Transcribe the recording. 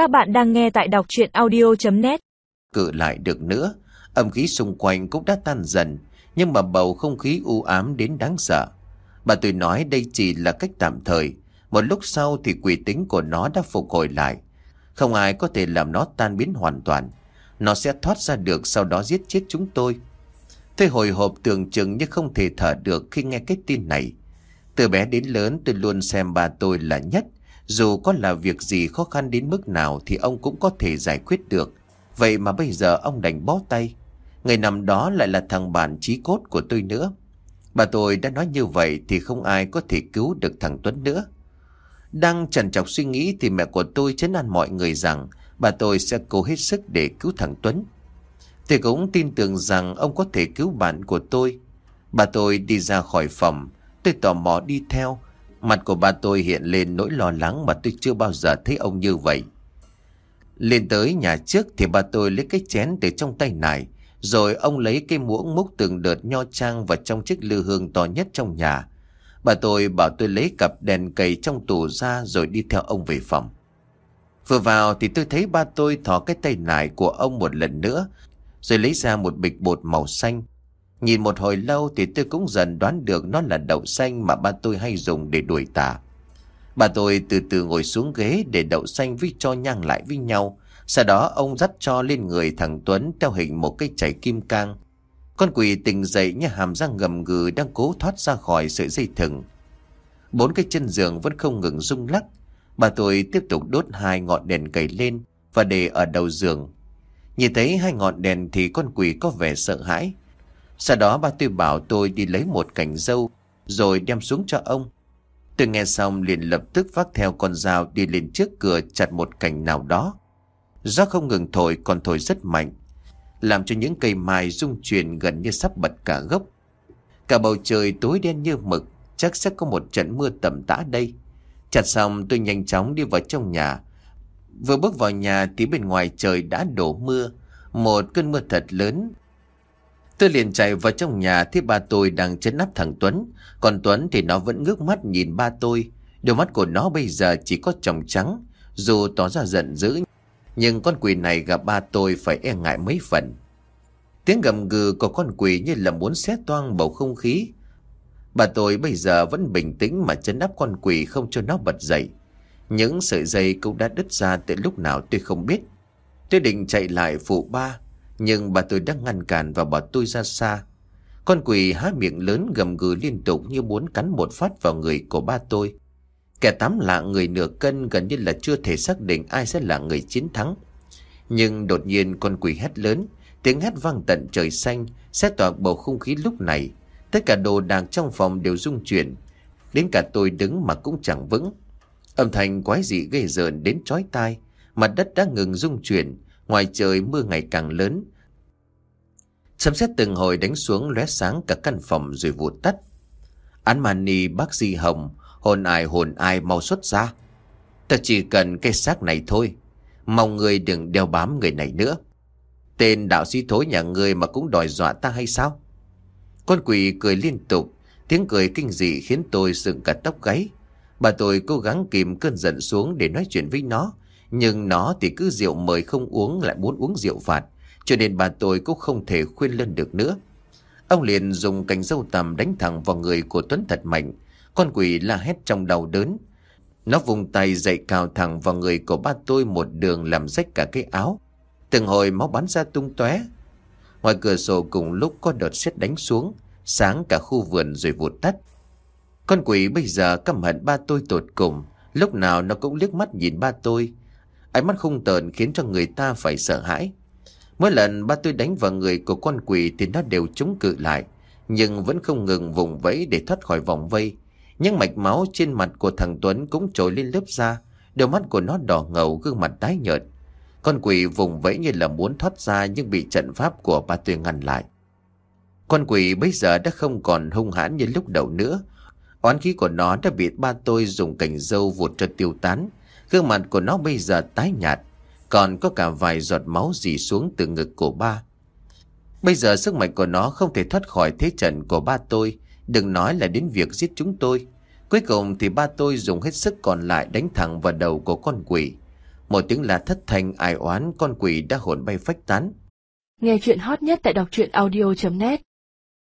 Các bạn đang nghe tại đọc chuyện audio.net Cự lại được nữa, âm khí xung quanh cũng đã tan dần, nhưng mà bầu không khí u ám đến đáng sợ. Bà tôi nói đây chỉ là cách tạm thời, một lúc sau thì quỷ tính của nó đã phục hồi lại. Không ai có thể làm nó tan biến hoàn toàn. Nó sẽ thoát ra được sau đó giết chết chúng tôi. Tôi hồi hộp tưởng chừng như không thể thở được khi nghe cái tin này. Từ bé đến lớn tôi luôn xem bà tôi là nhất. Dù có là việc gì khó khăn đến mức nào thì ông cũng có thể giải quyết được. Vậy mà bây giờ ông đành bó tay. Người nằm đó lại là thằng bạn trí cốt của tôi nữa. Bà tôi đã nói như vậy thì không ai có thể cứu được thằng Tuấn nữa. Đang trần trọc suy nghĩ thì mẹ của tôi chấn an mọi người rằng bà tôi sẽ cố hết sức để cứu thằng Tuấn. Tôi cũng tin tưởng rằng ông có thể cứu bạn của tôi. Bà tôi đi ra khỏi phòng, tôi tò mò đi theo. Mặt của ba tôi hiện lên nỗi lo lắng mà tôi chưa bao giờ thấy ông như vậy. Lên tới nhà trước thì ba tôi lấy cái chén từ trong tay nải, rồi ông lấy cái muỗng múc từng đợt nho trang vào trong chiếc lư hương to nhất trong nhà. Bà tôi bảo tôi lấy cặp đèn cầy trong tủ ra rồi đi theo ông về phòng. Vừa vào thì tôi thấy ba tôi thò cái tay nải của ông một lần nữa, rồi lấy ra một bịch bột màu xanh. Nhìn một hồi lâu thì tôi cũng dần đoán được nó là đậu xanh mà ba tôi hay dùng để đuổi tà. Bà tôi từ từ ngồi xuống ghế để đậu xanh với cho nhang lại với nhau. Sau đó, ông dắt cho lên người thằng Tuấn theo hình một cây chảy kim cang. Con quỷ tỉnh dậy như hàm răng ngầm gừ đang cố thoát ra khỏi sợi dây thừng. Bốn cái chân giường vẫn không ngừng rung lắc. Bà tôi tiếp tục đốt hai ngọn đèn cầy lên và để ở đầu giường. Nhìn thấy hai ngọn đèn thì con quỷ có vẻ sợ hãi. Sau đó ba tôi bảo tôi đi lấy một cành dâu rồi đem xuống cho ông. Tôi nghe xong liền lập tức vác theo con dao đi lên trước cửa chặt một cành nào đó. Gió không ngừng thổi còn thổi rất mạnh, làm cho những cây mai rung chuyển gần như sắp bật cả gốc. Cả bầu trời tối đen như mực, chắc sẽ có một trận mưa tầm tã đây. Chặt xong tôi nhanh chóng đi vào trong nhà. Vừa bước vào nhà thì bên ngoài trời đã đổ mưa, một cơn mưa thật lớn. Tôi liền chạy vào trong nhà thấy ba tôi đang chấn áp thằng Tuấn, còn Tuấn thì nó vẫn ngước mắt nhìn ba tôi. Đôi mắt của nó bây giờ chỉ có tròng trắng, dù tỏ ra giận dữ. Nhưng con quỷ này gặp ba tôi phải e ngại mấy phần. Tiếng gầm gừ của con quỷ như là muốn xé toang bầu không khí. Bà tôi bây giờ vẫn bình tĩnh mà chấn áp con quỷ không cho nó bật dậy. Những sợi dây cũng đã đứt ra từ lúc nào tôi không biết. Tôi định chạy lại phụ ba, nhưng bà tôi đã ngăn cản và bỏ tôi ra xa. Con quỷ há miệng lớn gầm gừ liên tục như muốn cắn một phát vào người của ba tôi. Kẻ tám lạ người nửa cân gần như là chưa thể xác định ai sẽ là người chiến thắng. Nhưng đột nhiên con quỷ hét lớn, tiếng hét vang tận trời xanh, xét tỏa bầu không khí lúc này. Tất cả đồ đạc trong phòng đều rung chuyển, đến cả tôi đứng mà cũng chẳng vững. Âm thanh quái dị ghê rợn đến chói tai, mặt đất đã ngừng rung chuyển, ngoài trời mưa ngày càng lớn. Sấm xét từng hồi đánh xuống lóe sáng cả căn phòng rồi vụt tắt. Án mani bác Di Hồng, Hồn ai hồn ai mau xuất ra Ta chỉ cần cái xác này thôi, Mong người đừng đeo bám người này nữa Tên đạo sĩ thối nhà ngươi mà cũng đòi dọa ta hay sao Con quỷ cười liên tục, Tiếng cười kinh dị khiến tôi dựng cả tóc gáy Bà tôi cố gắng kìm cơn giận xuống để nói chuyện với nó nhưng nó thì cứ rượu mời không uống lại muốn uống rượu phạt Cho nên bà tôi cũng không thể khuyên lên được nữa Ông liền dùng cành dâu tầm đánh thẳng vào người của Tuấn thật mạnh con quỷ la hét trong đau đớn. Nó vùng tay dậy cào thẳng vào người của ba tôi một đường làm rách cả cái áo. Từng hồi máu bắn ra tung tóe. Ngoài cửa sổ cùng lúc có đợt sét đánh xuống, sáng cả khu vườn rồi vụt tắt. Con quỷ bây giờ căm hận ba tôi tột cùng, lúc nào nó cũng liếc mắt nhìn ba tôi. Ánh mắt hung tợn khiến cho người ta phải sợ hãi. Mỗi lần ba tôi đánh vào người của con quỷ thì nó đều chống cự lại, nhưng vẫn không ngừng vùng vẫy để thoát khỏi vòng vây. Những mạch máu trên mặt của thằng Tuấn cũng trồi lên lớp da, đôi mắt của nó đỏ ngầu gương mặt tái nhợt. Con quỷ vùng vẫy như là muốn thoát ra nhưng bị trận pháp của ba tôi ngăn lại. Con quỷ bây giờ đã không còn hung hãn như lúc đầu nữa. Oán khí của nó đã bị ba tôi dùng cành dâu vụt cho tiêu tán. Gương mặt của nó bây giờ tái nhạt, còn có cả vài giọt máu dì xuống từ ngực của ba. Bây giờ sức mạnh của nó không thể thoát khỏi thế trận của ba tôi, Đừng nói là đến việc giết chúng tôi. Cuối cùng thì ba tôi dùng hết sức còn lại đánh thẳng vào đầu của con quỷ. Một tiếng là thất thành ai oán con quỷ đã hồn bay phách tán. Nghe chuyện hot nhất tại đọc truyện audio.net